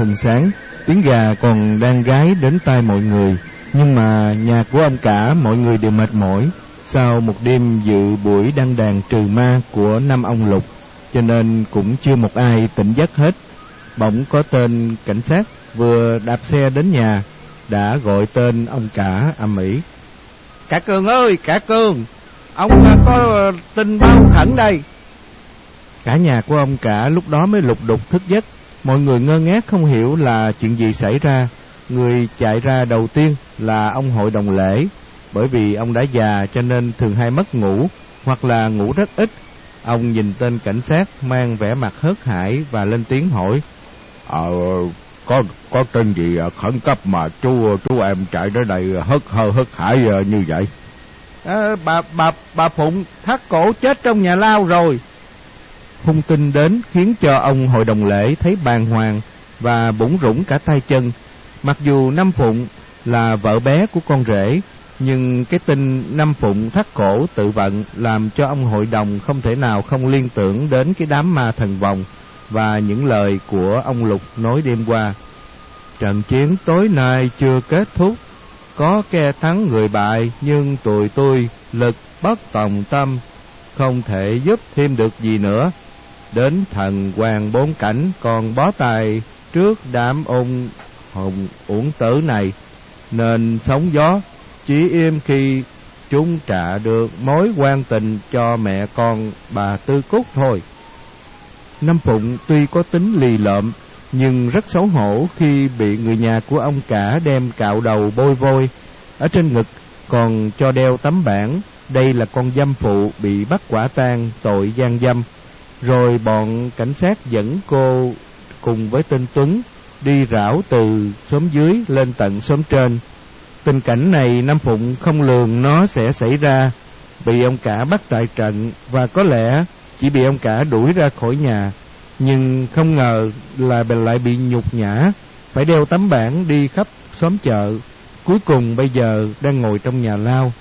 hừng sáng, tiếng gà còn đang gái đến tai mọi người, nhưng mà nhà của ông cả mọi người đều mệt mỏi. Sau một đêm dự buổi đăng đàn trừ ma của năm ông Lục, cho nên cũng chưa một ai tỉnh giấc hết. Bỗng có tên cảnh sát vừa đạp xe đến nhà, đã gọi tên ông cả âm ỉ. Cả Cường ơi, cả Cường, ông có tin báo khẩn đây. Cả nhà của ông cả lúc đó mới lục đục thức giấc, mọi người ngơ ngác không hiểu là chuyện gì xảy ra. Người chạy ra đầu tiên là ông hội đồng lễ, bởi vì ông đã già cho nên thường hay mất ngủ, hoặc là ngủ rất ít. Ông nhìn tên cảnh sát mang vẻ mặt hớt hải và lên tiếng hỏi. Ờ, có có tin gì khẩn cấp mà chú chú em chạy tới đây hớt hơ hớt hải như vậy? À, bà bà bà Phụng thắt cổ chết trong nhà lao rồi. Hung tin đến khiến cho ông hội đồng lễ thấy bàng hoàng và bủng rủng cả tay chân. Mặc dù Năm Phụng là vợ bé của con rể, nhưng cái tin Năm Phụng thắt cổ tự vận làm cho ông hội đồng không thể nào không liên tưởng đến cái đám ma thần vòng và những lời của ông Lục nói đêm qua. Trận chiến tối nay chưa kết thúc, có kẻ thắng người bại nhưng tụi tôi lực bất tòng tâm, không thể giúp thêm được gì nữa. Đến thần hoàng bốn cảnh còn bó tài trước đám ông hồng uổng tử này, nên sóng gió chỉ im khi chúng trả được mối quan tình cho mẹ con bà Tư Cúc thôi. Năm Phụng tuy có tính lì lợm, nhưng rất xấu hổ khi bị người nhà của ông cả đem cạo đầu bôi vôi. Ở trên ngực còn cho đeo tấm bảng, đây là con dâm phụ bị bắt quả tang tội gian dâm. Rồi bọn cảnh sát dẫn cô cùng với tên Tuấn đi rảo từ xóm dưới lên tận xóm trên. Tình cảnh này Nam Phụng không lường nó sẽ xảy ra, bị ông cả bắt tại trận và có lẽ chỉ bị ông cả đuổi ra khỏi nhà, nhưng không ngờ là lại bị nhục nhã, phải đeo tấm bảng đi khắp xóm chợ, cuối cùng bây giờ đang ngồi trong nhà lao.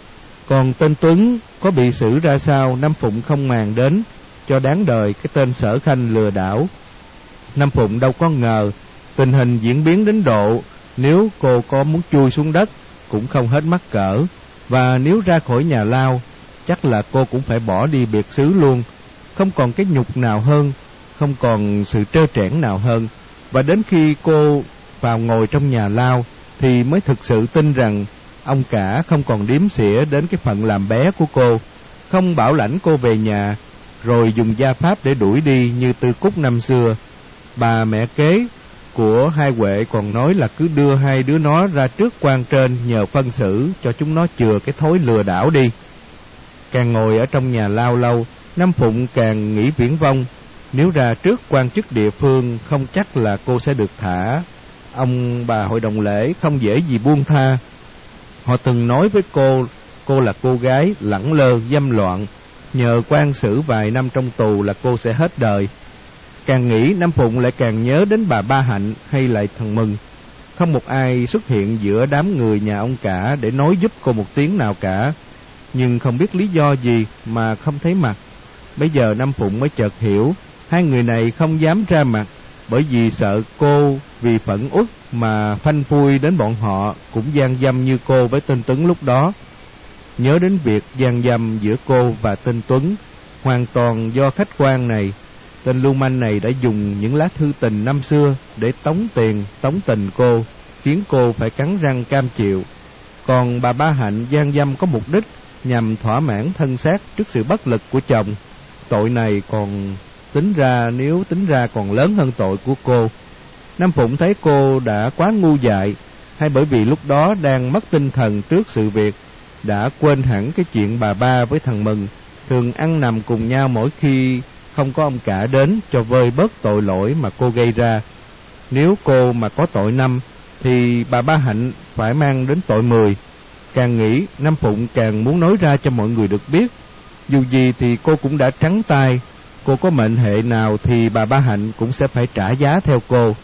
Còn tên Tuấn có bị xử ra sao Nam Phụng không màng đến, cho đáng đời cái tên sở khanh lừa đảo. Nam Phụng đâu có ngờ tình hình diễn biến đến độ nếu cô có muốn chui xuống đất cũng không hết mắc cỡ, và nếu ra khỏi nhà lao, chắc là cô cũng phải bỏ đi biệt xứ luôn, không còn cái nhục nào hơn, không còn sự trơ trẽn nào hơn. Và đến khi cô vào ngồi trong nhà lao, thì mới thực sự tin rằng ông cả không còn điếm xỉa đến cái phận làm bé của cô, không bảo lãnh cô về nhà, rồi dùng gia pháp để đuổi đi như tư cúc năm xưa. Bà mẹ kế của hai Huệ còn nói là cứ đưa hai đứa nó ra trước quan trên nhờ phân xử cho chúng nó chừa cái thối lừa đảo đi. Càng ngồi ở trong nhà lao lâu, Nam Phụng càng nghĩ viễn vông, nếu ra trước quan chức địa phương không chắc là cô sẽ được thả. Ông bà hội đồng lễ không dễ gì buông tha. Họ từng nói với cô, cô là cô gái lẳng lơ, dâm loạn, nhờ quan xử vài năm trong tù là cô sẽ hết đời. Càng nghĩ Nam Phụng lại càng nhớ đến bà Ba Hạnh hay lại thằng Mừng. Không một ai xuất hiện giữa đám người nhà ông cả để nói giúp cô một tiếng nào cả. Nhưng không biết lý do gì mà không thấy mặt. Bây giờ Nam Phụng mới chợt hiểu, hai người này không dám ra mặt bởi vì sợ cô vì phẫn uất mà phanh phui đến bọn họ cũng gian dâm như cô với tên Tuấn lúc đó. Nhớ đến việc gian dâm giữa cô và tên Tuấn, hoàn toàn do khách quan này Tên lưu manh này đã dùng những lá thư tình năm xưa để tống tiền, tống tình cô, khiến cô phải cắn răng cam chịu. Còn bà Ba Hạnh gian dâm có mục đích nhằm thỏa mãn thân xác trước sự bất lực của chồng. Tội này còn tính ra nếu tính ra còn lớn hơn tội của cô. Nam Phụng thấy cô đã quá ngu dại, hay bởi vì lúc đó đang mất tinh thần trước sự việc, đã quên hẳn cái chuyện bà ba với thằng Mừng, thường ăn nằm cùng nhau mỗi khi không có ông cả đến cho vơi bớt tội lỗi mà cô gây ra. Nếu cô mà có tội năm, thì bà Ba Hạnh phải mang đến tội mười. Càng nghĩ, Nam Phụng càng muốn nói ra cho mọi người được biết. Dù gì thì cô cũng đã trắng tay, cô có mệnh hệ nào thì bà Ba Hạnh cũng sẽ phải trả giá theo cô.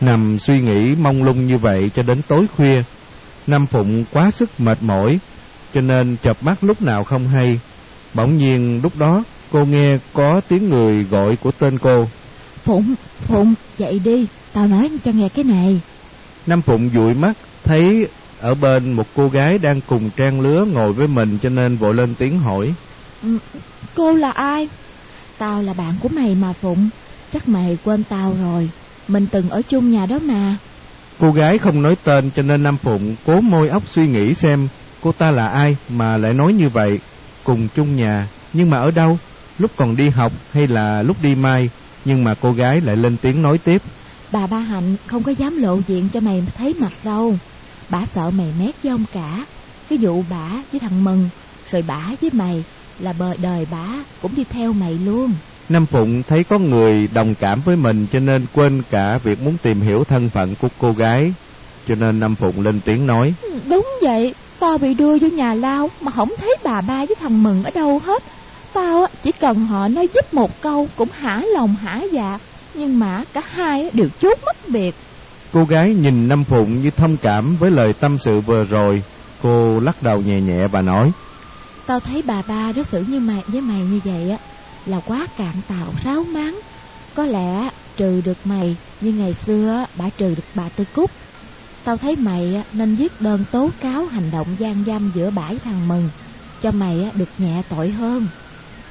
Nằm suy nghĩ mong lung như vậy cho đến tối khuya, Nam Phụng quá sức mệt mỏi, cho nên chợp mắt lúc nào không hay. Bỗng nhiên lúc đó cô nghe có tiếng người gọi của tên cô. Phụng, Phụng, dậy đi, tao nói cho nghe cái này. Năm Phụng dụi mắt, thấy ở bên một cô gái đang cùng trang lứa ngồi với mình cho nên vội lên tiếng hỏi. Ừ, cô là ai? Tao là bạn của mày mà Phụng, chắc mày quên tao rồi, mình từng ở chung nhà đó mà. Cô gái không nói tên cho nên Nam Phụng cố môi óc suy nghĩ xem cô ta là ai mà lại nói như vậy, cùng chung nhà, nhưng mà ở đâu, lúc còn đi học hay là lúc đi mai, nhưng mà cô gái lại lên tiếng nói tiếp. Bà Ba Hạnh không có dám lộ diện cho mày thấy mặt đâu, bà sợ mày mét với ông cả, cái vụ bả với thằng Mừng, rồi bả với mày là bờ đời bả cũng đi theo mày luôn. Nam Phụng thấy có người đồng cảm với mình cho nên quên cả việc muốn tìm hiểu thân phận của cô gái. Cho nên Nam Phụng lên tiếng nói. Đúng vậy, tao bị đưa vô nhà lao mà không thấy bà ba với thằng Mừng ở đâu hết. Tao chỉ cần họ nói giúp một câu cũng hả lòng hả dạ, nhưng mà cả hai đều chốt mất biệt. Cô gái nhìn Nam Phụng như thông cảm với lời tâm sự vừa rồi. Cô lắc đầu nhẹ nhẹ và nói. Tao thấy bà ba đối xử như mày với mày như vậy á là quá cạn tàu ráo máng. Có lẽ trừ được mày như ngày xưa bà trừ được bà Tư Cúc. Tao thấy mày nên viết đơn tố cáo hành động gian dâm giữa bãi thằng Mừng, cho mày được nhẹ tội hơn.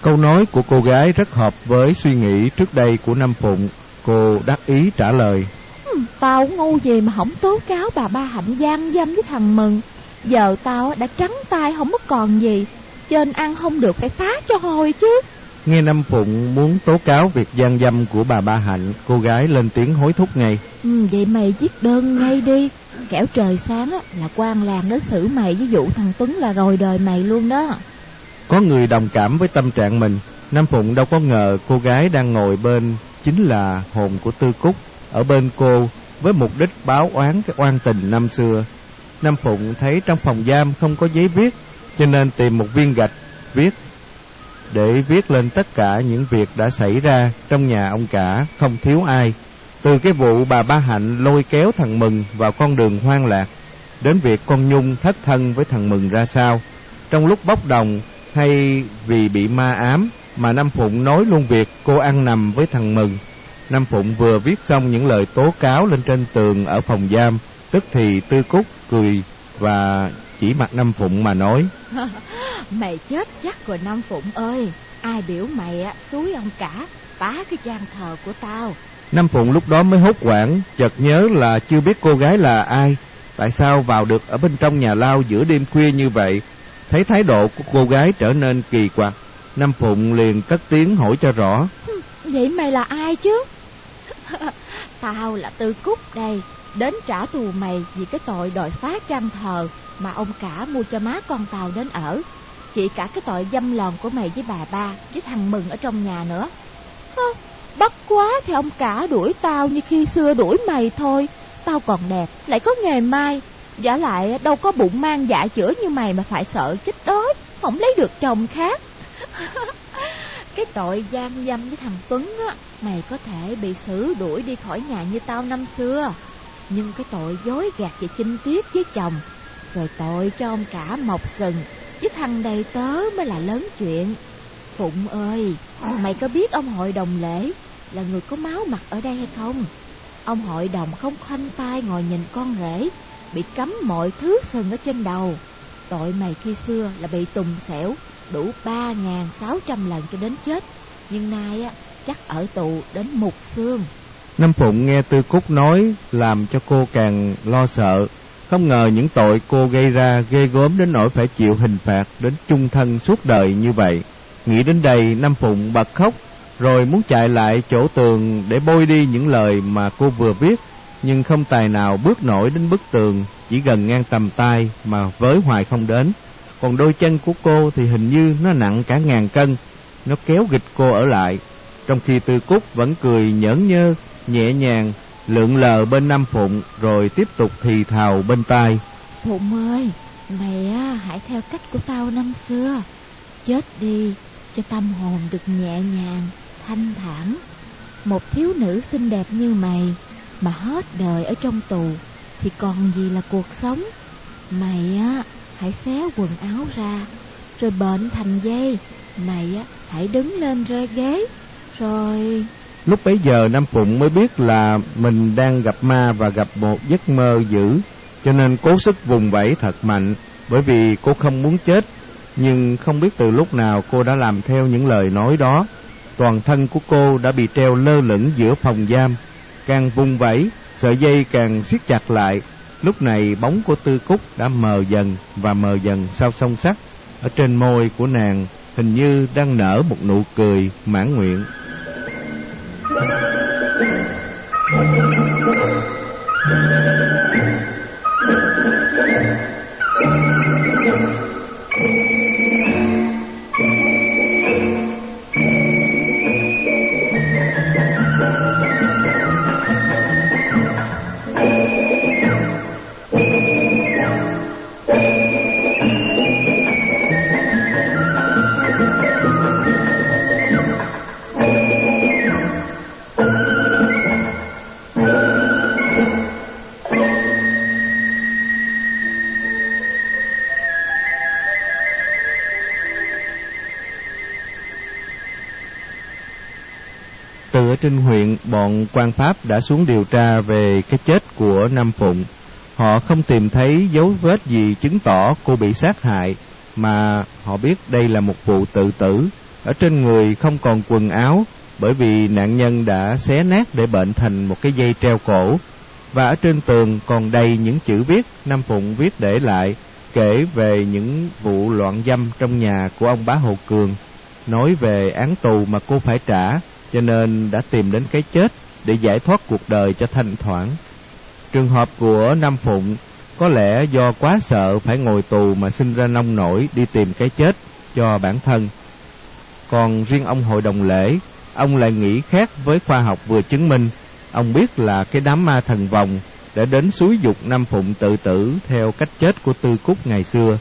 Câu nói của cô gái rất hợp với suy nghĩ trước đây của Nam Phụng. Cô đắc ý trả lời. Ừ, tao ngu gì mà không tố cáo bà ba hạnh gian dâm với thằng Mừng. Giờ tao đã trắng tay không có còn gì. Trên ăn không được phải phá cho hồi chứ. Nghe Năm Phụng muốn tố cáo việc gian dâm của bà Ba Hạnh, cô gái lên tiếng hối thúc ngay. Ừ, vậy mày viết đơn ngay đi, kẻo trời sáng á, là quan làng đến xử mày với vụ thằng Tuấn là rồi đời mày luôn đó. Có người đồng cảm với tâm trạng mình, Nam Phụng đâu có ngờ cô gái đang ngồi bên chính là hồn của Tư Cúc ở bên cô với mục đích báo oán cái oan tình năm xưa. Nam Phụng thấy trong phòng giam không có giấy viết, cho nên tìm một viên gạch viết để viết lên tất cả những việc đã xảy ra trong nhà ông cả, không thiếu ai. Từ cái vụ bà Ba Hạnh lôi kéo thằng Mừng vào con đường hoang lạc, đến việc con Nhung thất thân với thằng Mừng ra sao. Trong lúc bốc đồng hay vì bị ma ám mà Nam Phụng nói luôn việc cô ăn nằm với thằng Mừng. Nam Phụng vừa viết xong những lời tố cáo lên trên tường ở phòng giam, tức thì Tư Cúc cười và chỉ mặt Nam Phụng mà nói. Mày chết chắc rồi Nam Phụng ơi Ai biểu mày á suối ông cả Phá cái gian thờ của tao Nam Phụng lúc đó mới hốt hoảng, Chợt nhớ là chưa biết cô gái là ai. Tại sao vào được ở bên trong nhà lao giữa đêm khuya như vậy? Thấy thái độ của cô gái trở nên kỳ quặc. Nam Phụng liền cất tiếng hỏi cho rõ. Vậy mày là ai chứ? Tao là Tư Cúc đây. Đến trả thù mày vì cái tội đòi phá trang thờ Mà ông cả mua cho má con tao đến ở. Chỉ cả cái tội dâm lòn của mày với bà ba Với thằng Mừng ở trong nhà nữa. Hơ, Bất quá thì ông cả đuổi tao như khi xưa đuổi mày thôi. Tao còn đẹp, lại có nghề mai Giả lại đâu có bụng mang dạ chữa như mày mà phải sợ chết đói Không lấy được chồng khác. Cái tội gian dâm với thằng Tuấn á Mày có thể bị xử đuổi đi khỏi nhà như tao năm xưa. Nhưng cái tội dối gạt và chinh tiết với chồng Rồi tội cho ông cả mọc sừng. Chứ thằng đầy tớ mới là lớn chuyện. Phụng ơi, Mày có biết ông hội đồng lễ Là người có máu mặt ở đây hay không? Ông hội đồng không khoanh tay ngồi nhìn con rể, Bị cấm mọi thứ sừng ở trên đầu. Tội mày khi xưa là bị tùng xẻo, Đủ ba ngàn sáu trăm lần cho đến chết. Nhưng nay á, chắc ở tù đến mục xương. Năm Phụng nghe Tư Cúc nói, Làm cho cô càng lo sợ. Không ngờ những tội cô gây ra ghê gớm đến nỗi phải chịu hình phạt đến chung thân suốt đời như vậy. Nghĩ đến đây, Nam Phụng bật khóc, rồi muốn chạy lại chỗ tường để bôi đi những lời mà cô vừa viết, nhưng không tài nào bước nổi đến bức tường, chỉ gần ngang tầm tay mà với hoài không đến. Còn đôi chân của cô thì hình như nó nặng cả ngàn cân, nó kéo gịch cô ở lại, trong khi Tư Cúc vẫn cười nhởn nhơ, nhẹ nhàng lượn lờ bên Nam Phụng rồi tiếp tục thì thào bên tai. Phụng ơi, mày á, hãy theo cách của tao năm xưa. Chết đi, cho tâm hồn được nhẹ nhàng, thanh thản. Một thiếu nữ xinh đẹp như mày mà hết đời ở trong tù thì còn gì là cuộc sống. Mày á, hãy xé quần áo ra, rồi bệnh thành dây. Mày á, hãy đứng lên rê ghế, rồi Lúc bấy giờ Nam Phụng mới biết là mình đang gặp ma và gặp một giấc mơ dữ, cho nên cố sức vùng vẫy thật mạnh, bởi vì cô không muốn chết, nhưng không biết từ lúc nào cô đã làm theo những lời nói đó. Toàn thân của cô đã bị treo lơ lửng giữa phòng giam, càng vùng vẫy, sợi dây càng siết chặt lại. Lúc này bóng của Tư Cúc đã mờ dần và mờ dần sau song sắt, ở trên môi của nàng hình như đang nở một nụ cười mãn nguyện. Trên huyện, bọn quan Pháp đã xuống điều tra về cái chết của Nam Phụng. Họ không tìm thấy dấu vết gì chứng tỏ cô bị sát hại, mà họ biết đây là một vụ tự tử. Ở trên người không còn quần áo, bởi vì nạn nhân đã xé nát để bệnh thành một cái dây treo cổ. Và ở trên tường còn đầy những chữ viết Nam Phụng viết để lại, kể về những vụ loạn dâm trong nhà của ông bá Hồ Cường, nói về án tù mà cô phải trả cho nên đã tìm đến cái chết để giải thoát cuộc đời cho thanh thoảng. Trường hợp của Nam Phụng có lẽ do quá sợ phải ngồi tù mà sinh ra nông nổi đi tìm cái chết cho bản thân. Còn riêng ông hội đồng lễ, ông lại nghĩ khác với khoa học vừa chứng minh. Ông biết là cái đám ma thần vòng đã đến suối dục Nam Phụng tự tử theo cách chết của Tư Cúc ngày xưa.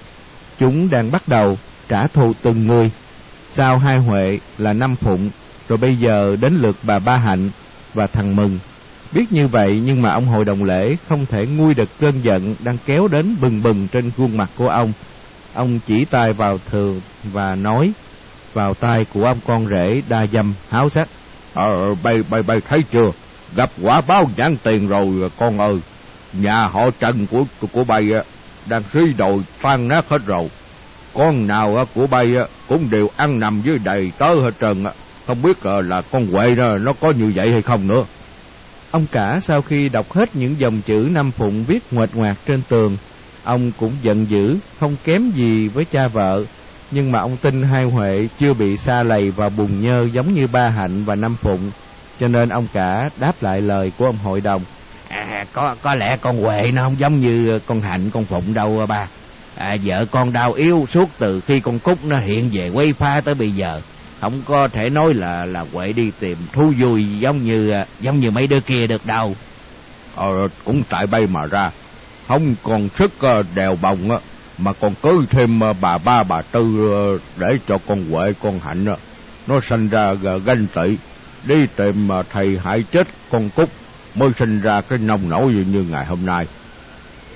Chúng đang bắt đầu trả thù từng người. Sau hai Huệ là Nam Phụng rồi bây giờ đến lượt bà Ba Hạnh và thằng Mừng. Biết như vậy nhưng mà ông hội đồng lễ không thể nguôi được cơn giận đang kéo đến bừng bừng trên khuôn mặt của ông. Ông chỉ tay vào thường và nói vào tay của ông con rể đa dâm háo sắc. Ờ, bay bay bay thấy chưa? Gặp quả báo nhãn tiền rồi con ơi. Nhà họ Trần của của bay đang suy đồi tan nát hết rồi. Con nào của bay cũng đều ăn nằm dưới đầy tớ hết Trần không biết uh, là con Huệ nó, nó có như vậy hay không nữa. Ông cả sau khi đọc hết những dòng chữ Năm Phụng viết ngoạch ngoạc trên tường, ông cũng giận dữ, không kém gì với cha vợ, nhưng mà ông tin hai Huệ chưa bị xa lầy và bùn nhơ giống như ba Hạnh và Năm Phụng, cho nên ông cả đáp lại lời của ông hội đồng. À, có có lẽ con Huệ nó không giống như con Hạnh, con Phụng đâu ba. À, vợ con đau yếu suốt từ khi con Cúc nó hiện về quay pha tới bây giờ không có thể nói là là quậy đi tìm thú vui giống như à, giống như mấy đứa kia được đâu. Ờ cũng tại bay mà ra. Không còn sức à, đèo bồng á mà còn cưới thêm bà ba, bà tư để cho con huệ, con hạnh nó sinh ra ganh tị. Đi tìm thầy hại chết con cúc mới sinh ra cái nông nổi như ngày hôm nay.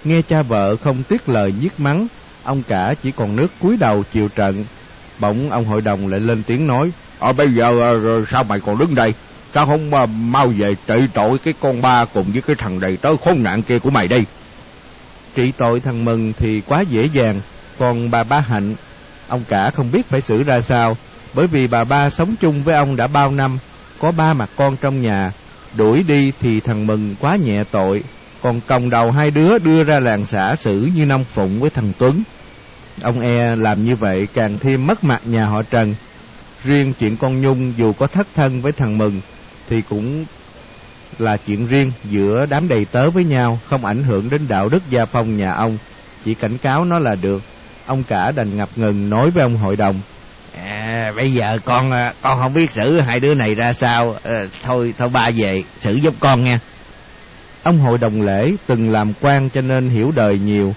Nghe cha vợ không tiếc lời giết mắng, ông cả chỉ còn nước cúi đầu chịu trận Bỗng ông hội đồng lại lên tiếng nói, Ờ bây giờ ờ, sao mày còn đứng đây? Sao không mà mau về trị tội cái con ba cùng với cái thằng đầy tớ khốn nạn kia của mày đi? Trị tội thằng Mừng thì quá dễ dàng, còn bà ba Hạnh, ông cả không biết phải xử ra sao, bởi vì bà ba sống chung với ông đã bao năm, có ba mặt con trong nhà, đuổi đi thì thằng Mừng quá nhẹ tội, còn còng đầu hai đứa đưa ra làng xã xử như năm Phụng với thằng Tuấn. Ông e làm như vậy càng thêm mất mặt nhà họ Trần. Riêng chuyện con Nhung dù có thất thân với thằng Mừng thì cũng là chuyện riêng giữa đám đầy tớ với nhau, không ảnh hưởng đến đạo đức gia phong nhà ông. Chỉ cảnh cáo nó là được. Ông cả đành ngập ngừng nói với ông hội đồng. À, bây giờ con à, con không biết xử hai đứa này ra sao. À, thôi thôi ba về xử giúp con nha. Ông hội đồng lễ từng làm quan cho nên hiểu đời nhiều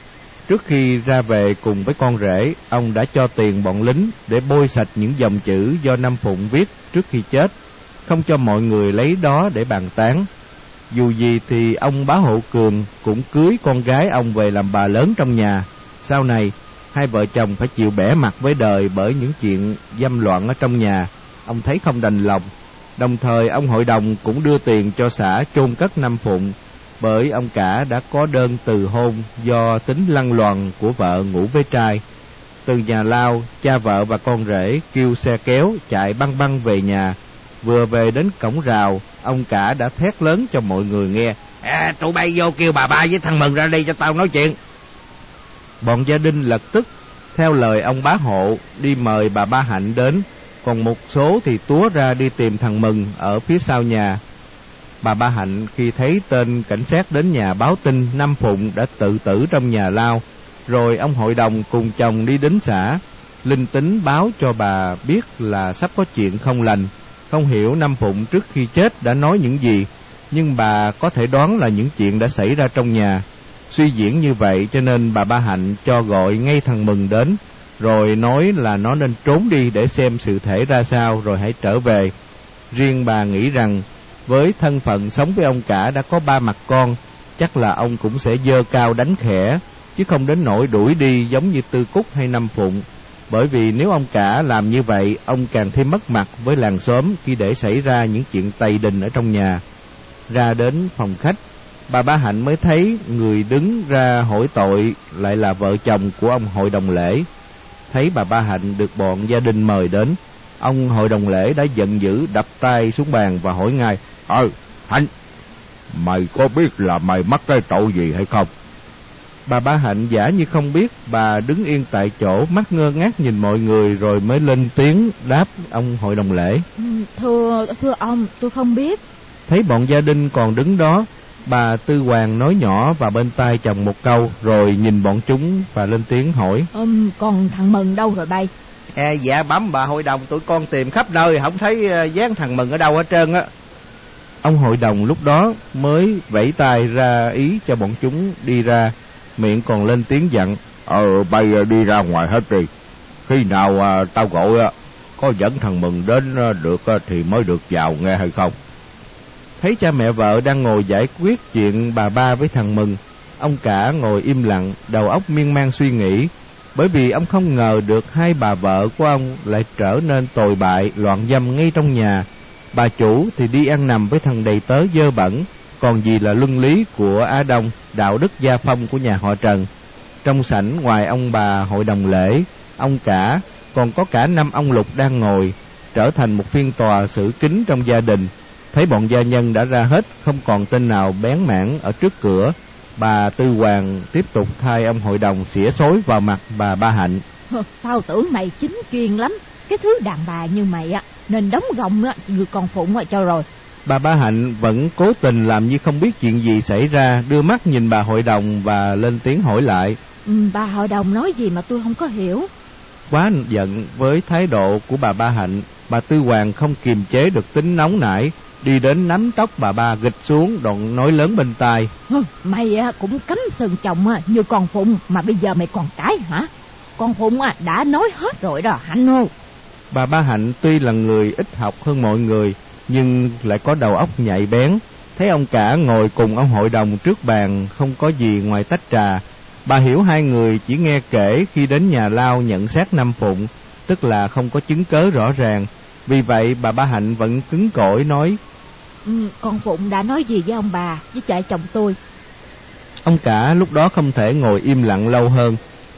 Trước khi ra về cùng với con rể, ông đã cho tiền bọn lính để bôi sạch những dòng chữ do Nam Phụng viết trước khi chết, không cho mọi người lấy đó để bàn tán. Dù gì thì ông bá hộ cường cũng cưới con gái ông về làm bà lớn trong nhà. Sau này, hai vợ chồng phải chịu bẻ mặt với đời bởi những chuyện dâm loạn ở trong nhà. Ông thấy không đành lòng, Đồng thời ông hội đồng cũng đưa tiền cho xã chôn cất Nam Phụng bởi ông cả đã có đơn từ hôn do tính lăng loàn của vợ ngủ với trai. Từ nhà lao, cha vợ và con rể kêu xe kéo chạy băng băng về nhà. Vừa về đến cổng rào, ông cả đã thét lớn cho mọi người nghe. À, tụi bay vô kêu bà ba với thằng Mừng ra đây cho tao nói chuyện. Bọn gia đình lập tức, theo lời ông bá hộ, đi mời bà ba Hạnh đến, còn một số thì túa ra đi tìm thằng Mừng ở phía sau nhà. Bà Ba Hạnh khi thấy tên cảnh sát đến nhà báo tin Nam Phụng đã tự tử trong nhà lao, rồi ông hội đồng cùng chồng đi đến xã. Linh tính báo cho bà biết là sắp có chuyện không lành. Không hiểu Nam Phụng trước khi chết đã nói những gì, nhưng bà có thể đoán là những chuyện đã xảy ra trong nhà. Suy diễn như vậy cho nên bà Ba Hạnh cho gọi ngay thằng Mừng đến, rồi nói là nó nên trốn đi để xem sự thể ra sao rồi hãy trở về. Riêng bà nghĩ rằng với thân phận sống với ông cả đã có ba mặt con, chắc là ông cũng sẽ dơ cao đánh khẽ, chứ không đến nỗi đuổi đi giống như Tư Cúc hay Năm Phụng. Bởi vì nếu ông cả làm như vậy, ông càng thêm mất mặt với làng xóm khi để xảy ra những chuyện tày đình ở trong nhà. Ra đến phòng khách, bà Ba Hạnh mới thấy người đứng ra hỏi tội lại là vợ chồng của ông hội đồng lễ. Thấy bà Ba Hạnh được bọn gia đình mời đến, ông hội đồng lễ đã giận dữ đập tay xuống bàn và hỏi ngài Ờ, Hạnh, mày có biết là mày mắc cái tội gì hay không? Bà Ba Hạnh giả như không biết, bà đứng yên tại chỗ, mắt ngơ ngác nhìn mọi người rồi mới lên tiếng đáp ông hội đồng lễ. Ừ, thưa, thưa ông, tôi không biết. Thấy bọn gia đình còn đứng đó, bà Tư Hoàng nói nhỏ vào bên tai chồng một câu, rồi nhìn bọn chúng và lên tiếng hỏi. Um, còn thằng Mừng đâu rồi bay? À, dạ bấm bà hội đồng tụi con tìm khắp nơi không thấy uh, dáng thằng Mừng ở đâu hết trơn á. Ông hội đồng lúc đó mới vẫy tay ra ý cho bọn chúng đi ra, miệng còn lên tiếng dặn. Ờ, bay đi ra ngoài hết đi. Khi nào à, tao gọi à, có dẫn thằng Mừng đến à, được à, thì mới được vào nghe hay không? Thấy cha mẹ vợ đang ngồi giải quyết chuyện bà ba với thằng Mừng, ông cả ngồi im lặng, đầu óc miên man suy nghĩ, bởi vì ông không ngờ được hai bà vợ của ông lại trở nên tồi bại, loạn dâm ngay trong nhà. Bà chủ thì đi ăn nằm với thằng đầy tớ dơ bẩn, còn gì là luân lý của Á Đông, đạo đức gia phong của nhà họ Trần. Trong sảnh ngoài ông bà hội đồng lễ, ông cả, còn có cả năm ông Lục đang ngồi, trở thành một phiên tòa xử kính trong gia đình. Thấy bọn gia nhân đã ra hết, không còn tên nào bén mảng ở trước cửa, bà Tư Hoàng tiếp tục thay ông hội đồng xỉa xối vào mặt bà Ba Hạnh. Tao tưởng mày chính chuyên lắm, cái thứ đàn bà như mày á, nên đóng gọng á, người con phụng rồi cho rồi. Bà Ba Hạnh vẫn cố tình làm như không biết chuyện gì xảy ra, đưa mắt nhìn bà hội đồng và lên tiếng hỏi lại. Ừ, bà hội đồng nói gì mà tôi không có hiểu. Quá giận với thái độ của bà Ba Hạnh, bà Tư Hoàng không kiềm chế được tính nóng nảy, đi đến nắm tóc bà ba gịch xuống đoạn nói lớn bên tai. Mày cũng cấm sừng chồng á, như con Phụng mà bây giờ mày còn cái hả? Con Phụng á, đã nói hết rồi đó Hạnh ơi. Bà Ba Hạnh tuy là người ít học hơn mọi người, nhưng lại có đầu óc nhạy bén. Thấy ông cả ngồi cùng ông hội đồng trước bàn không có gì ngoài tách trà. Bà hiểu hai người chỉ nghe kể khi đến nhà lao nhận xác năm phụng, tức là không có chứng cớ rõ ràng. Vì vậy bà Ba Hạnh vẫn cứng cỏi nói ừ, Con Phụng đã nói gì với ông bà với chạy chồng tôi Ông cả lúc đó không thể ngồi im lặng lâu hơn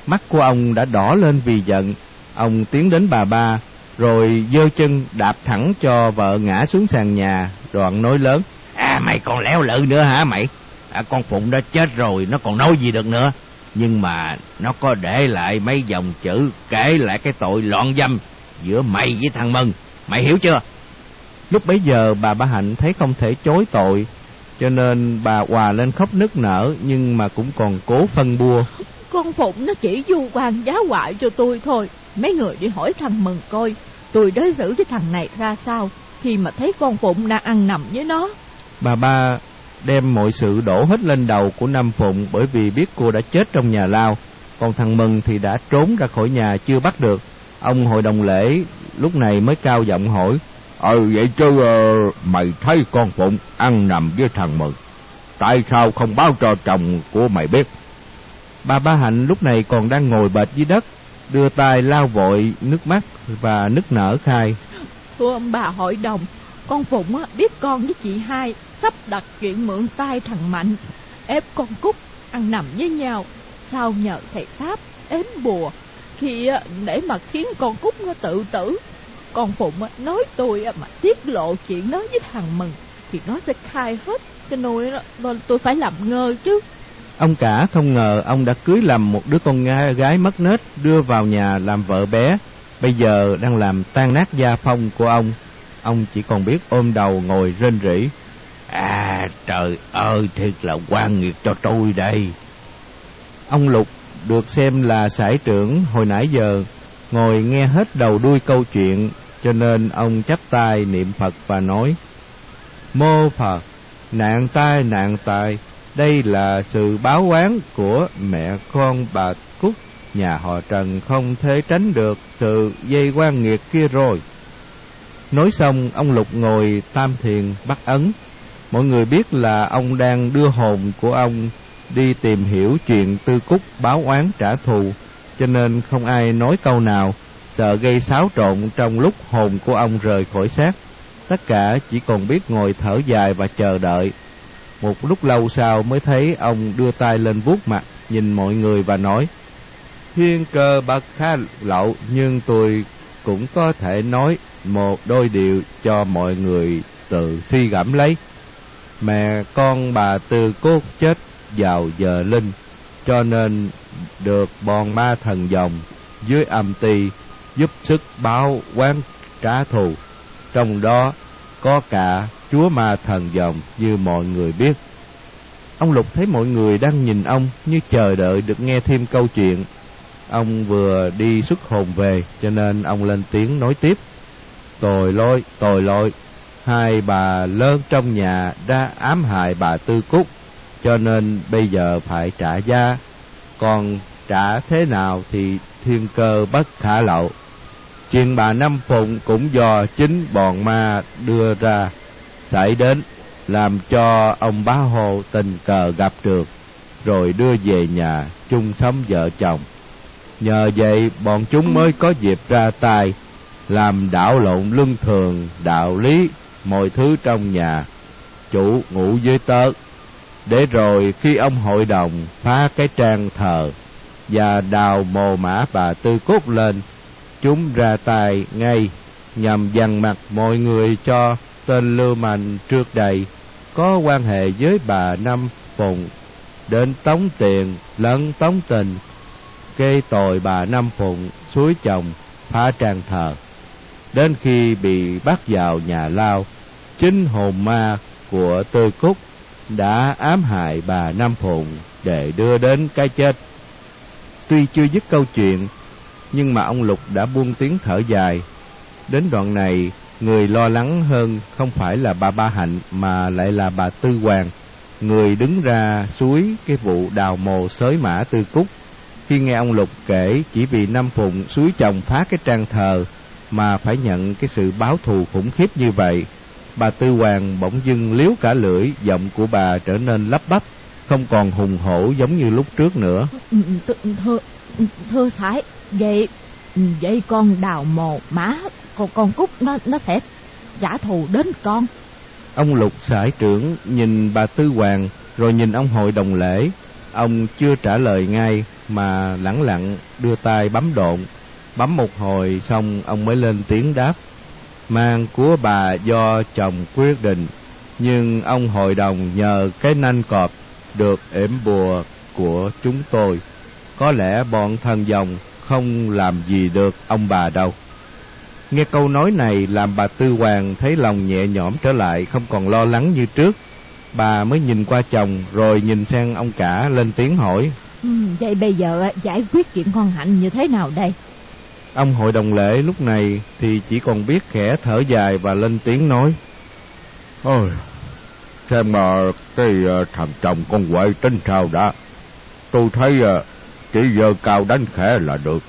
Mắt của ông đã đỏ lên vì giận Ông tiến đến bà ba Rồi giơ chân đạp thẳng cho vợ ngã xuống sàn nhà Đoạn nói lớn. À mày còn leo lự nữa hả mày? À, Con Phụng đã chết rồi Nó còn nói gì được nữa? Nhưng mà nó có để lại mấy dòng chữ Kể lại cái tội loạn dâm Giữa mày với thằng Mừng. Mày hiểu chưa? Lúc bấy giờ bà Ba Hạnh thấy không thể chối tội Cho nên bà hòa lên khóc nức nở Nhưng mà cũng còn cố phân bua. Con Phụng nó chỉ du quan giá hoại cho tôi thôi. Mấy người đi hỏi thằng Mừng coi Tôi đối xử với thằng này ra sao Khi mà thấy con Phụng đang ăn nằm với nó? Bà ba đem mọi sự đổ hết lên đầu của Nam Phụng Bởi vì biết cô đã chết trong nhà lao. Còn thằng Mừng thì đã trốn ra khỏi nhà chưa bắt được. Ông hội đồng lễ lúc này mới cao giọng hỏi Ờ vậy chứ uh, mày thấy con Phụng ăn nằm với thằng Mừng. Tại sao không báo cho chồng của mày biết? Bà Ba Hạnh lúc này còn đang ngồi bệt dưới đất Đưa tay lao vội nước mắt và nức nở khai Thưa ông bà hội đồng Con Phụng á, biết con với chị hai sắp đặt chuyện mượn tay thằng Mạnh, ép con Cúc ăn nằm với nhau. Sao nhờ thầy Pháp ếm bùa khi để mà khiến con Cúc nó tự tử. Con Phụng nói tôi mà tiết lộ chuyện đó với thằng Mừng thì nó sẽ khai hết cái nôi đó, tôi phải làm ngơ chứ. Ông cả không ngờ ông đã cưới làm một đứa con gái mất nết đưa vào nhà làm vợ bé. Bây giờ đang làm tan nát gia phong của ông. Ông chỉ còn biết ôm đầu ngồi rên rỉ. À trời ơi thiệt là quan nghiệt cho tôi đây. Ông Lục được xem là sải trưởng hồi nãy giờ ngồi nghe hết đầu đuôi câu chuyện cho nên ông chắp tay niệm Phật và nói Mô Phật, nạn tai nạn tài, đây là sự báo oán của mẹ con bà Cúc, nhà họ Trần không thể tránh được sự dây quan nghiệt kia rồi. Nói xong, ông Lục ngồi tam thiền bắt ấn. Mọi người biết là ông đang đưa hồn của ông đi tìm hiểu chuyện tư cúc báo oán trả thù, cho nên không ai nói câu nào, sợ gây xáo trộn trong lúc hồn của ông rời khỏi xác. Tất cả chỉ còn biết ngồi thở dài và chờ đợi. Một lúc lâu sau mới thấy ông đưa tay lên vuốt mặt, nhìn mọi người và nói, Thiên cơ bậc khá lậu, nhưng tôi cũng có thể nói một đôi điều cho mọi người tự suy gẫm lấy. Mẹ con bà Tư Cốt chết vào giờ linh, cho nên được bọn ma thần dòng dưới âm ti giúp sức báo quán trả thù. Trong đó có cả chúa ma thần dòng như mọi người biết. Ông Lục thấy mọi người đang nhìn ông như chờ đợi được nghe thêm câu chuyện. Ông vừa đi xuất hồn về cho nên ông lên tiếng nói tiếp. Tồi lôi, tồi lôi, hai bà lớn trong nhà đã ám hại bà Tư Cúc, cho nên bây giờ phải trả giá. Còn trả thế nào thì thiên cơ bất khả lậu. Chuyện bà Năm Phụng cũng do chính bọn ma đưa ra xảy đến, làm cho ông bá Hồ tình cờ gặp được, rồi đưa về nhà chung sống vợ chồng. Nhờ vậy bọn chúng mới có dịp ra tay, làm đảo lộn luân thường, đạo lý, mọi thứ trong nhà, chủ ngủ dưới tớ. Để rồi khi ông hội đồng phá cái trang thờ và đào mồ mã bà Tư Cốt lên, chúng ra tay ngay nhằm dằn mặt mọi người cho tên lưu mạnh trước đây có quan hệ với bà Năm Phụng đến tống tiền lẫn tống tình kê tội bà Năm Phụng suối chồng phá trang thờ đến khi bị bắt vào nhà lao chính hồn ma của Tư Cúc đã ám hại bà Năm Phụng để đưa đến cái chết tuy chưa dứt câu chuyện nhưng mà ông Lục đã buông tiếng thở dài. Đến đoạn này, người lo lắng hơn không phải là bà Ba Hạnh mà lại là bà Tư Hoàng, người đứng ra suối cái vụ đào mồ xới mã Tư Cúc. Khi nghe ông Lục kể chỉ vì Nam phụng suối chồng phá cái trang thờ mà phải nhận cái sự báo thù khủng khiếp như vậy, bà Tư Hoàng bỗng dưng liếu cả lưỡi, giọng của bà trở nên lắp bắp, không còn hùng hổ giống như lúc trước nữa. Ừ, ừ, thưa, thưa sải, Vậy vậy con đào mồ má con con cúc nó nó sẽ trả thù đến con. Ông Lục sải trưởng nhìn bà Tư Hoàng rồi nhìn ông hội đồng lễ. Ông chưa trả lời ngay mà lẳng lặng đưa tay bấm độn. Bấm một hồi xong ông mới lên tiếng đáp. Mang của bà do chồng quyết định, nhưng ông hội đồng nhờ cái nanh cọp được ểm bùa của chúng tôi. Có lẽ bọn thần dòng không làm gì được ông bà đâu. Nghe câu nói này làm bà Tư Hoàng thấy lòng nhẹ nhõm trở lại, không còn lo lắng như trước. Bà mới nhìn qua chồng rồi nhìn sang ông cả lên tiếng hỏi. Ừ, vậy bây giờ giải quyết chuyện con Hạnh như thế nào đây? Ông hội đồng lễ lúc này thì chỉ còn biết khẽ thở dài và lên tiếng nói. Ôi, xem mà cái uh, thằng chồng con quậy tính sao đã. Tôi thấy uh, chỉ giờ cao đánh khẽ là được.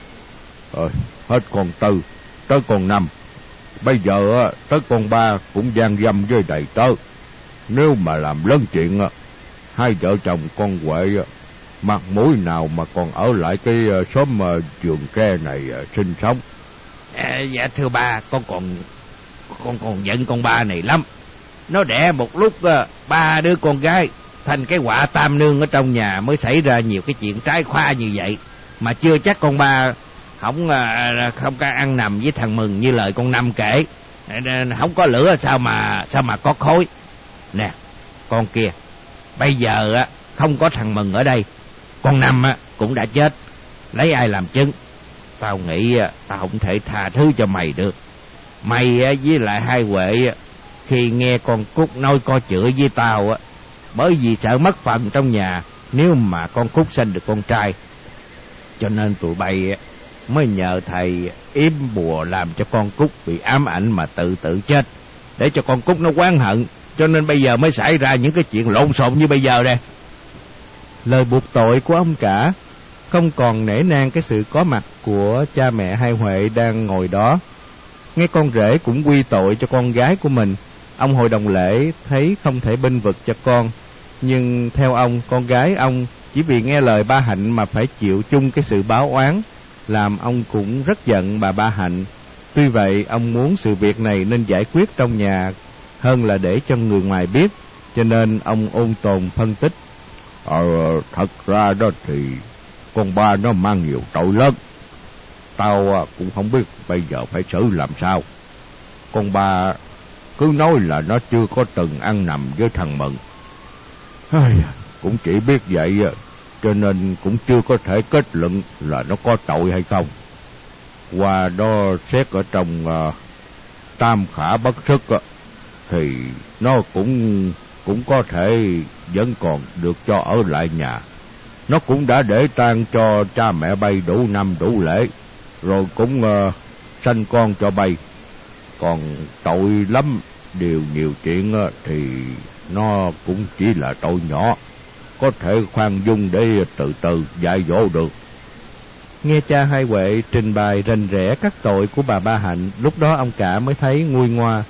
Rồi, hết con tư, tới con năm. Bây giờ tới con ba cũng gian dâm với đầy tớ. Nếu mà làm lớn chuyện, hai vợ chồng con Huệ mặt mũi nào mà còn ở lại cái ờ, xóm ờ, trường tre này ờ, sinh sống. À, dạ thưa ba, con còn con còn giận con ba này lắm. Nó đẻ một lúc ba đứa con gái, thành cái quả tam nương ở trong nhà mới xảy ra nhiều cái chuyện trái khoa như vậy. Mà chưa chắc con ba không à, à, à, không có ăn nằm với thằng Mừng như lời con Năm kể. Không có lửa sao mà sao mà có khối. Nè, con kia, bây giờ á không có thằng Mừng ở đây, con Năm á cũng đã chết, lấy ai làm chứng? Tao nghĩ tao không thể tha thứ cho mày được. Mày với lại hai Huệ khi nghe con Cúc nói co chữa với tao á, bởi vì sợ mất phần trong nhà nếu mà con Cúc sinh được con trai. Cho nên tụi bay mới nhờ thầy yếm bùa làm cho con Cúc bị ám ảnh mà tự tử chết. Để cho con Cúc nó oán hận, cho nên bây giờ mới xảy ra những cái chuyện lộn xộn như bây giờ đây. Lời buộc tội của ông cả không còn nể nang cái sự có mặt của cha mẹ hai Huệ đang ngồi đó. Nghe con rể cũng quy tội cho con gái của mình, ông hội đồng lễ thấy không thể binh vực cho con, nhưng theo ông, con gái ông chỉ vì nghe lời ba Hạnh mà phải chịu chung cái sự báo oán, làm ông cũng rất giận bà ba Hạnh. Tuy vậy, ông muốn sự việc này nên giải quyết trong nhà hơn là để cho người ngoài biết, cho nên ông ôn tồn phân tích. Ờ, thật ra đó thì con ba nó mang nhiều tội lớn. Tao à, cũng không biết bây giờ phải xử làm sao. Con ba cứ nói là nó chưa có từng ăn nằm với thằng Mận. Cũng chỉ biết vậy, cho nên cũng chưa có thể kết luận là nó có tội hay không. Qua đó xét ở trong uh, tam khả bất sức thì nó cũng cũng có thể vẫn còn được cho ở lại nhà nó cũng đã để tang cho cha mẹ bay đủ năm đủ lễ, rồi cũng uh, sanh con cho bay. Còn tội lắm, điều nhiều chuyện uh, thì nó cũng chỉ là tội nhỏ, có thể khoan dung để từ từ dạy dỗ được. Nghe cha hai Huệ trình bày rành rẽ các tội của bà Ba Hạnh, lúc đó ông cả mới thấy nguôi ngoa.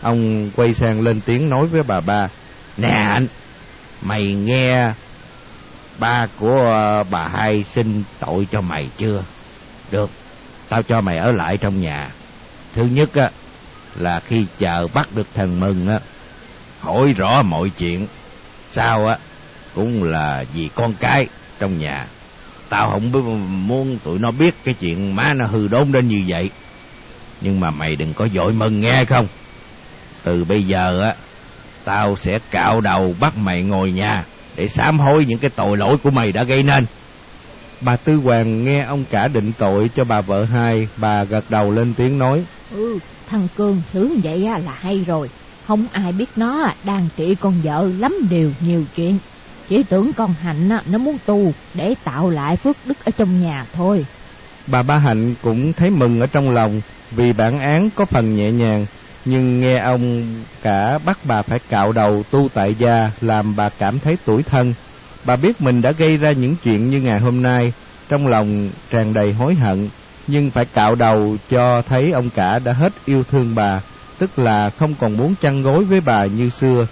Ông quay sang lên tiếng nói với bà ba, Nè anh, mày nghe ba của ờ, bà hai xin tội cho mày chưa? Được, tao cho mày ở lại trong nhà. Thứ nhất á, là khi chờ bắt được thần mừng á, hỏi rõ mọi chuyện. Sao á, cũng là vì con cái trong nhà. Tao không biết muốn tụi nó biết cái chuyện má nó hư đốn đến như vậy. Nhưng mà mày đừng có dội mừng nghe không? Từ bây giờ á, tao sẽ cạo đầu bắt mày ngồi nhà để sám hối những cái tội lỗi của mày đã gây nên. Bà Tư Hoàng nghe ông cả định tội cho bà vợ hai, bà gật đầu lên tiếng nói. Ừ, thằng Cương xử vậy là hay rồi. Không ai biết nó đang trị con vợ lắm điều nhiều chuyện. Chỉ tưởng con Hạnh nó muốn tu để tạo lại phước đức ở trong nhà thôi. Bà Ba Hạnh cũng thấy mừng ở trong lòng vì bản án có phần nhẹ nhàng nhưng nghe ông cả bắt bà phải cạo đầu tu tại gia làm bà cảm thấy tủi thân. Bà biết mình đã gây ra những chuyện như ngày hôm nay, trong lòng tràn đầy hối hận, nhưng phải cạo đầu cho thấy ông cả đã hết yêu thương bà, tức là không còn muốn chăn gối với bà như xưa.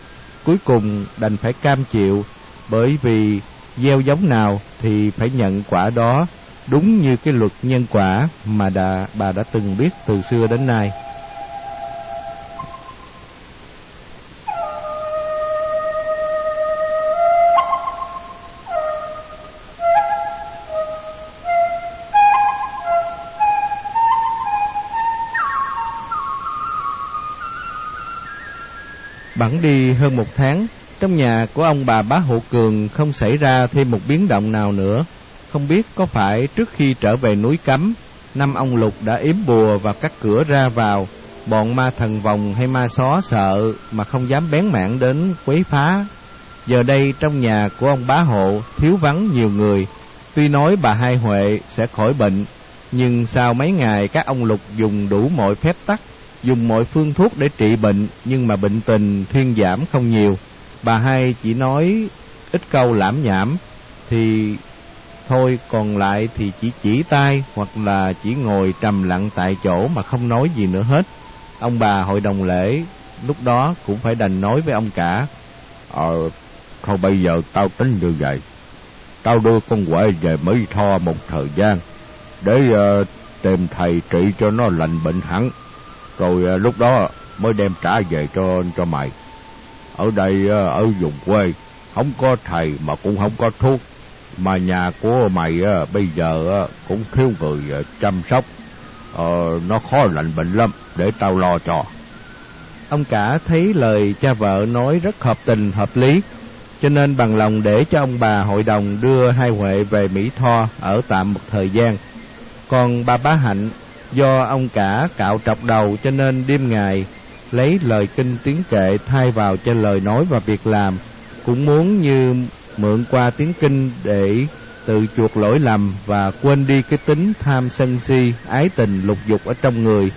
Cuối cùng đành phải cam chịu, bởi vì gieo giống nào thì phải nhận quả đó, đúng như cái luật nhân quả mà đã, bà đã từng biết từ xưa đến nay. Bẵng đi hơn một tháng, trong nhà của ông bà bá hộ cường không xảy ra thêm một biến động nào nữa. Không biết có phải trước khi trở về núi cấm, năm ông Lục đã yếm bùa vào các cửa ra vào, bọn ma thần vòng hay ma xó sợ mà không dám bén mảng đến quấy phá. Giờ đây trong nhà của ông bá hộ thiếu vắng nhiều người, tuy nói bà Hai Huệ sẽ khỏi bệnh, nhưng sau mấy ngày các ông Lục dùng đủ mọi phép tắc dùng mọi phương thuốc để trị bệnh nhưng mà bệnh tình thuyên giảm không nhiều. Bà hai chỉ nói ít câu lãm nhảm thì thôi còn lại thì chỉ chỉ tay hoặc là chỉ ngồi trầm lặng tại chỗ mà không nói gì nữa hết. Ông bà hội đồng lễ lúc đó cũng phải đành nói với ông cả. Ờ, thôi bây giờ tao tính như vậy. Tao đưa con quệ về Mỹ Tho một thời gian để uh, tìm thầy trị cho nó lành bệnh hẳn rồi uh, lúc đó mới đem trả về cho cho mày. Ở đây ờ, ở vùng quê không có thầy mà cũng không có thuốc. Mà nhà của mày ờ, bây giờ ờ, cũng thiếu người chăm sóc. Ờ, nó khó lành bệnh lắm để tao lo cho. Ông cả thấy lời cha vợ nói rất hợp tình hợp lý. Cho nên bằng lòng để cho ông bà hội đồng đưa hai huệ về mỹ tho ở tạm một thời gian. Còn bà bá hạnh do ông cả cạo trọc đầu cho nên đêm ngày lấy lời kinh tiếng kệ thay vào cho lời nói và việc làm cũng muốn như mượn qua tiếng kinh để tự chuộc lỗi lầm và quên đi cái tính tham sân si, ái tình lục dục ở trong người.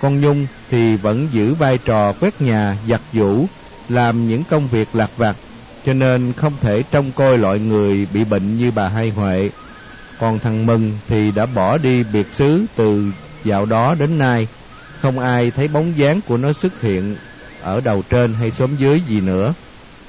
Con Nhung thì vẫn giữ vai trò quét nhà, giặt giũ, làm những công việc lặt vặt, cho nên không thể trông coi loại người bị bệnh như bà Hai Huệ. Còn thằng Mừng thì đã bỏ đi biệt xứ từ dạo đó đến nay, không ai thấy bóng dáng của nó xuất hiện ở đầu trên hay xóm dưới gì nữa.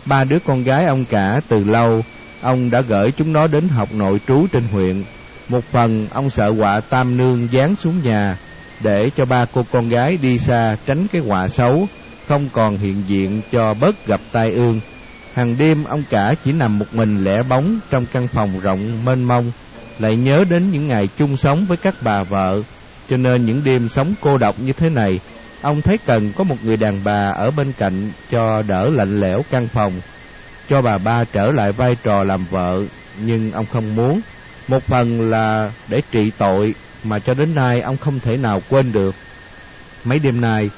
Ba đứa con gái ông cả từ lâu, ông đã gửi chúng nó đến học nội trú trên huyện. Một phần ông sợ họa tam nương giáng xuống nhà, để cho ba cô con gái đi xa tránh cái họa xấu, không còn hiện diện cho bớt gặp tai ương. Hàng đêm ông cả chỉ nằm một mình lẻ bóng trong căn phòng rộng mênh mông, lại nhớ đến những ngày chung sống với các bà vợ, cho nên những đêm sống cô độc như thế này, Ông thấy cần có một người đàn bà ở bên cạnh cho đỡ lạnh lẽo căn phòng, cho bà ba trở lại vai trò làm vợ, nhưng ông không muốn. Một phần là để trị tội mà cho đến nay ông không thể nào quên được. Mấy đêm nay,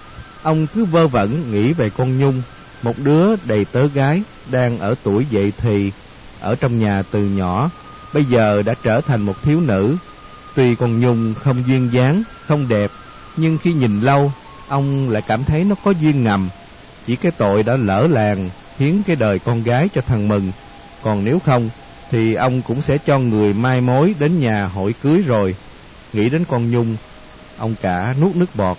ông cứ vơ vẩn nghĩ về con Nhung, một đứa đầy tớ gái đang ở tuổi dậy thì, ở trong nhà từ nhỏ, bây giờ đã trở thành một thiếu nữ. Tuy con Nhung không duyên dáng, không đẹp, nhưng khi nhìn lâu ông lại cảm thấy nó có duyên ngầm. Chỉ cái tội đã lỡ làng hiến cái đời con gái cho thằng Mừng, còn nếu không thì ông cũng sẽ cho người mai mối đến nhà hội cưới rồi. Nghĩ đến con Nhung, ông cả nuốt nước bọt.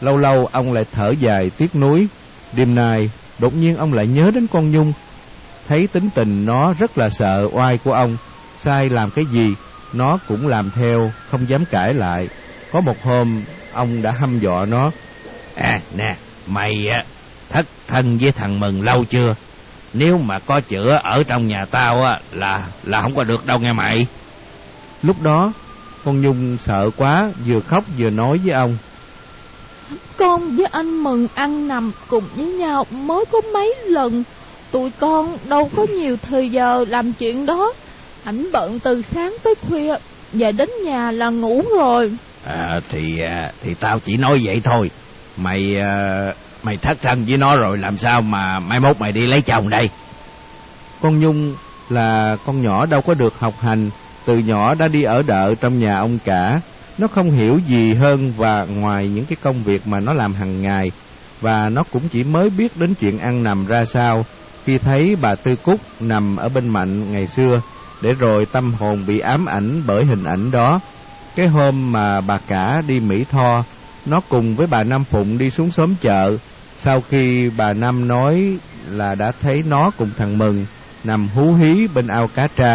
Lâu lâu ông lại thở dài tiếc nuối. Đêm nay, đột nhiên ông lại nhớ đến con Nhung. Thấy tính tình nó rất là sợ oai của ông, sai làm cái gì, nó cũng làm theo, không dám cãi lại. Có một hôm, ông đã hăm dọa nó, À nè, mày á thất thân với thằng Mừng lâu chưa? Nếu mà có chữa ở trong nhà tao á là là không có được đâu nghe mày. Lúc đó, con Nhung sợ quá, vừa khóc vừa nói với ông. Con với anh Mừng ăn nằm cùng với nhau mới có mấy lần. Tụi con đâu có nhiều thời giờ làm chuyện đó. Ảnh bận từ sáng tới khuya, về đến nhà là ngủ rồi. À thì à, thì tao chỉ nói vậy thôi. Mày uh, mày thất thân với nó rồi làm sao mà mai mốt mày đi lấy chồng đây? Con Nhung là con nhỏ đâu có được học hành, từ nhỏ đã đi ở đợ trong nhà ông cả. Nó không hiểu gì hơn và ngoài những cái công việc mà nó làm hàng ngày và nó cũng chỉ mới biết đến chuyện ăn nằm ra sao khi thấy bà Tư Cúc nằm ở bên Mạnh ngày xưa để rồi tâm hồn bị ám ảnh bởi hình ảnh đó. Cái hôm mà bà cả đi Mỹ Tho nó cùng với bà Năm Phụng đi xuống xóm chợ. Sau khi bà Năm nói là đã thấy nó cùng thằng Mừng nằm hú hí bên ao cá tra.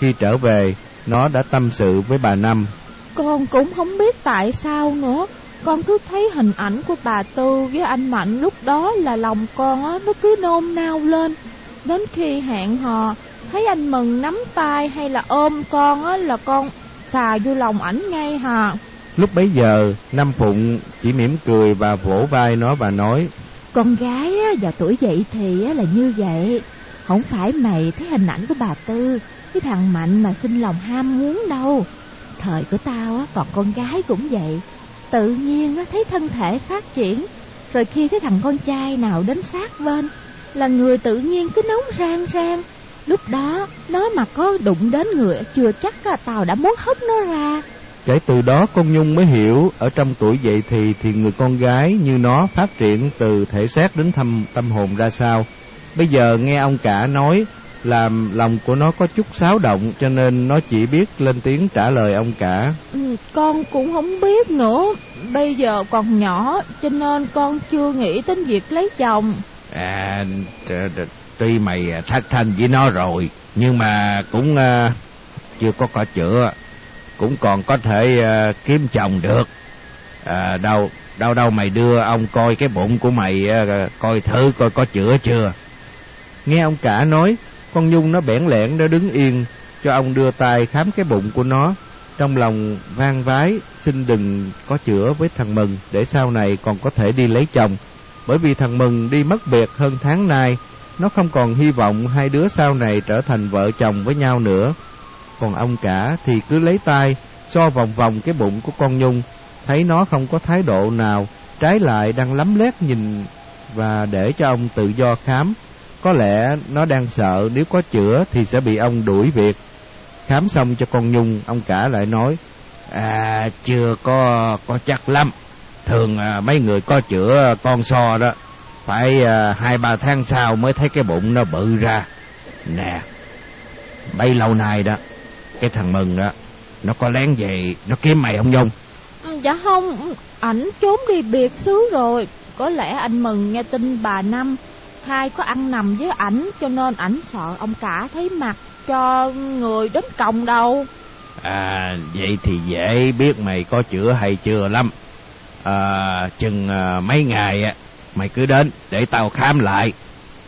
Khi trở về, nó đã tâm sự với bà Năm. Con cũng không biết tại sao nữa. Con cứ thấy hình ảnh của bà Tư với anh Mạnh lúc đó là lòng con á, nó cứ nôn nao lên. Đến khi hẹn hò, thấy anh Mừng nắm tay hay là ôm con á, là con xà vô lòng ảnh ngay hà. Lúc bấy giờ, Năm Phụng chỉ mỉm cười và vỗ vai nó và nói Con gái vào tuổi dậy thì là như vậy. Không phải mày thấy hình ảnh của bà Tư Cái thằng Mạnh mà xin lòng ham muốn đâu. Thời của tao còn con gái cũng vậy. Tự nhiên thấy thân thể phát triển Rồi khi thấy thằng con trai nào đến sát bên Là người tự nhiên cứ nóng rang rang Lúc đó nó mà có đụng đến người Chưa chắc là tao đã muốn hất nó ra Kể từ đó con Nhung mới hiểu ở trong tuổi dậy thì thì người con gái như nó phát triển từ thể xác đến thâm tâm hồn ra sao. Bây giờ nghe ông cả nói làm lòng của nó có chút xáo động cho nên nó chỉ biết lên tiếng trả lời ông cả. Ừ, con cũng không biết nữa, bây giờ còn nhỏ cho nên con chưa nghĩ đến việc lấy chồng. À, tuy mày à, thất thanh với nó rồi, nhưng mà cũng uh, chưa có có chữa. Cũng còn có thể uh, kiếm chồng được. À, đâu đâu đâu mày đưa ông coi cái bụng của mày uh, coi thử coi có chữa chưa. Nghe ông cả nói con nhung nó bẽn lẽn nó đứng yên cho ông đưa tay khám cái bụng của nó. Trong lòng van vái xin đừng có chữa với thằng mừng để sau này còn có thể đi lấy chồng. Bởi vì thằng mừng đi mất biệt hơn tháng nay nó không còn hy vọng hai đứa sau này trở thành vợ chồng với nhau nữa. Còn ông cả thì cứ lấy tay so vòng vòng cái bụng của con nhung. Thấy nó không có thái độ nào trái lại đang lấm lét nhìn và để cho ông tự do khám. Có lẽ nó đang sợ nếu có chữa thì sẽ bị ông đuổi việc. Khám xong cho con nhung ông cả lại nói à chưa có có chắc lắm. Thường à, mấy người có chữa con so đó phải à, hai ba tháng sau mới thấy cái bụng nó bự ra nè bấy lâu nay đó cái thằng mừng đó nó có lén về nó kiếm mày không nhung Dạ không, ảnh trốn đi biệt xứ rồi. Có lẽ anh Mừng nghe tin bà Năm hai có ăn nằm với ảnh cho nên ảnh sợ ông cả thấy mặt cho người đến còng đâu. À, vậy thì dễ biết mày có chữa hay chưa lắm. À, chừng à, mấy ngày á, mày cứ đến để tao khám lại.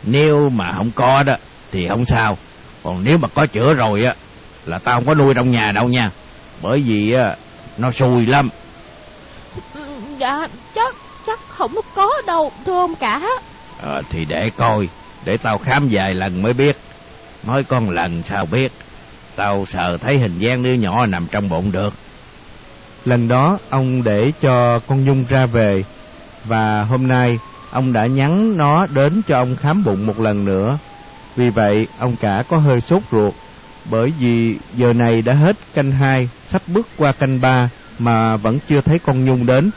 Nếu mà không có đó thì không sao. Còn nếu mà có chữa rồi á là tao không có nuôi trong nhà đâu nha. Bởi vì á nó xui lắm. Dạ, chắc chắc không có đâu, thưa ông cả. À, thì để coi, để tao khám vài lần mới biết. Nói con lần sao biết. Tao sợ thấy hình dáng đứa nhỏ nằm trong bụng được. Lần đó ông để cho con Nhung ra về và hôm nay ông đã nhắn nó đến cho ông khám bụng một lần nữa. Vì vậy ông cả có hơi sốt ruột bởi vì giờ này đã hết canh hai, sắp bước qua canh ba mà vẫn chưa thấy con Nhung đến.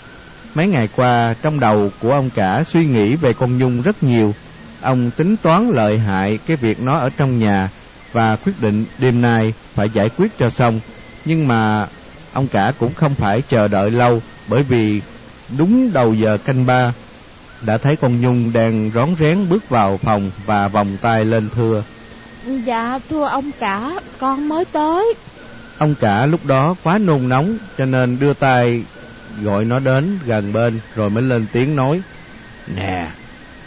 Mấy ngày qua trong đầu của ông cả suy nghĩ về con Nhung rất nhiều. Ông tính toán lợi hại cái việc nó ở trong nhà và quyết định đêm nay phải giải quyết cho xong. Nhưng mà ông cả cũng không phải chờ đợi lâu bởi vì đúng đầu giờ canh ba đã thấy con Nhung đang rón rén bước vào phòng và vòng tay lên thưa. Dạ thưa ông cả, con mới tới. Ông cả lúc đó quá nôn nóng cho nên đưa tay gọi nó đến gần bên rồi mới lên tiếng nói. Nè,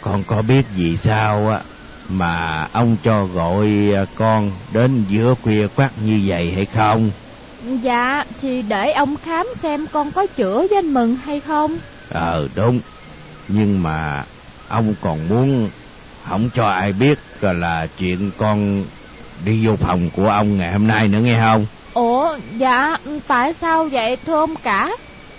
con có biết gì sao á mà ông cho gọi con đến giữa khuya khoắt như vậy hay không? Dạ, thì để ông khám xem con có chữa với anh Mừng hay không. Ờ, đúng. Nhưng mà ông còn muốn không cho ai biết là chuyện con đi vô phòng của ông ngày hôm nay nữa nghe không? Ủa, dạ, tại sao vậy thưa ông cả?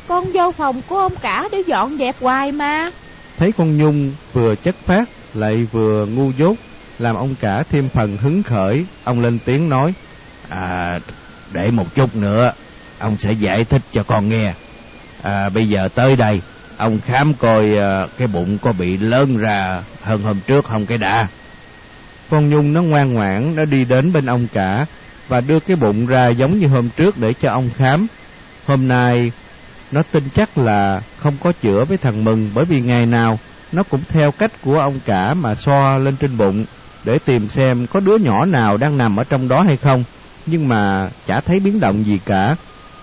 Con vô phòng của ông cả để dọn dẹp hoài mà. Thấy con Nhung vừa chất phát lại vừa ngu dốt, làm ông cả thêm phần hứng khởi, ông lên tiếng nói. À, để một chút nữa, ông sẽ giải thích cho con nghe. À, bây giờ tới đây, ông khám coi ờ, cái bụng có bị lớn ra hơn hôm trước không cái đã. Con Nhung nó ngoan ngoãn, nó đi đến bên ông cả và đưa cái bụng ra giống như hôm trước để cho ông khám. Hôm nay nó tin chắc là không có chữa với thằng Mừng bởi vì ngày nào nó cũng theo cách của ông cả mà so lên trên bụng để tìm xem có đứa nhỏ nào đang nằm ở trong đó hay không. Nhưng mà chả thấy biến động gì cả.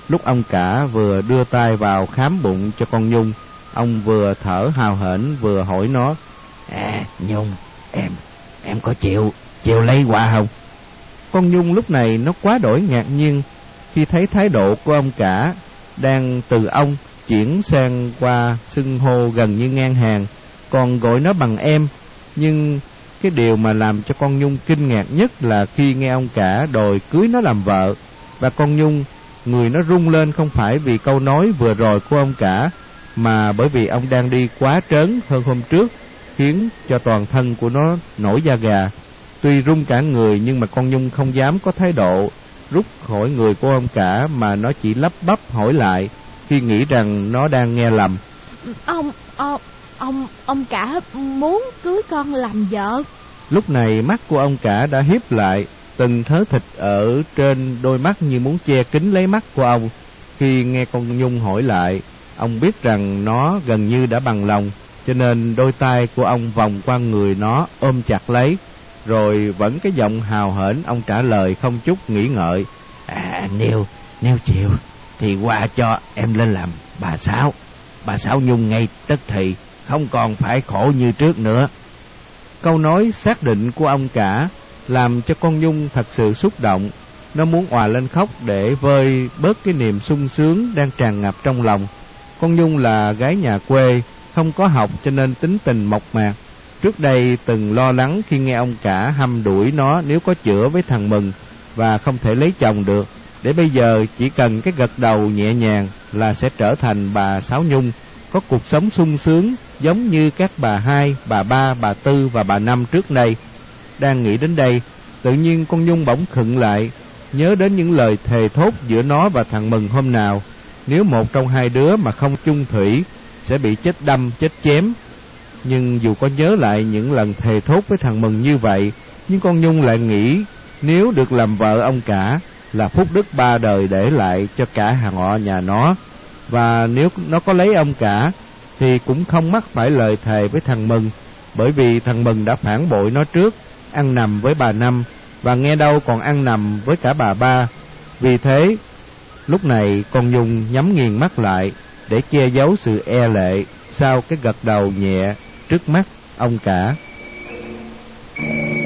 Lúc ông cả vừa đưa tay vào khám bụng cho con Nhung, ông vừa thở hào hển vừa hỏi nó. À, Nhung, em, em có chịu, chịu lấy quà không? Con Nhung lúc này nó quá đổi ngạc nhiên khi thấy thái độ của ông cả đang từ ông chuyển sang qua xưng hô gần như ngang hàng, còn gọi nó bằng em. Nhưng cái điều mà làm cho con Nhung kinh ngạc nhất là khi nghe ông cả đòi cưới nó làm vợ, và con Nhung người nó rung lên không phải vì câu nói vừa rồi của ông cả, mà bởi vì ông đang đi quá trớn hơn hôm trước, khiến cho toàn thân của nó nổi da gà. Tuy rung cả người nhưng mà con Nhung không dám có thái độ rút khỏi người của ông cả mà nó chỉ lắp bắp hỏi lại khi nghĩ rằng nó đang nghe lầm. Ông, ông, ông, ông cả muốn cưới con làm vợ. Lúc này mắt của ông cả đã hiếp lại, từng thớ thịt ở trên đôi mắt như muốn che kín lấy mắt của ông. Khi nghe con Nhung hỏi lại, ông biết rằng nó gần như đã bằng lòng, cho nên đôi tay của ông vòng qua người nó ôm chặt lấy, rồi vẫn cái giọng hào hển ông trả lời không chút nghĩ ngợi. À, nếu, nếu chịu, thì qua cho em lên làm bà Sáu. bà Sáu Nhung ngay tức thì không còn phải khổ như trước nữa. Câu nói xác định của ông cả làm cho con Nhung thật sự xúc động. Nó muốn òa lên khóc để vơi bớt cái niềm sung sướng đang tràn ngập trong lòng. Con Nhung là gái nhà quê, không có học cho nên tính tình mộc mạc. Trước đây từng lo lắng khi nghe ông cả hăm đuổi nó nếu có chữa với thằng Mừng và không thể lấy chồng được. Để bây giờ chỉ cần cái gật đầu nhẹ nhàng là sẽ trở thành bà Sáu Nhung, có cuộc sống sung sướng giống như các bà hai, bà ba, bà tư và bà năm trước đây. Đang nghĩ đến đây, tự nhiên con Nhung bỗng khựng lại, nhớ đến những lời thề thốt giữa nó và thằng Mừng hôm nào. Nếu một trong hai đứa mà không chung thủy, sẽ bị chết đâm, chết chém. Nhưng dù có nhớ lại những lần thề thốt với thằng Mừng như vậy, nhưng con Nhung lại nghĩ nếu được làm vợ ông cả là phúc đức ba đời để lại cho cả hàng họ nhà nó. Và nếu nó có lấy ông cả, thì cũng không mắc phải lời thề với thằng Mừng, bởi vì thằng Mừng đã phản bội nó trước, ăn nằm với bà Năm, và nghe đâu còn ăn nằm với cả bà Ba. Vì thế, Lúc này con Nhung nhắm nghiền mắt lại để che giấu sự e lệ sau cái gật đầu nhẹ trước mắt ông cả. Thank you.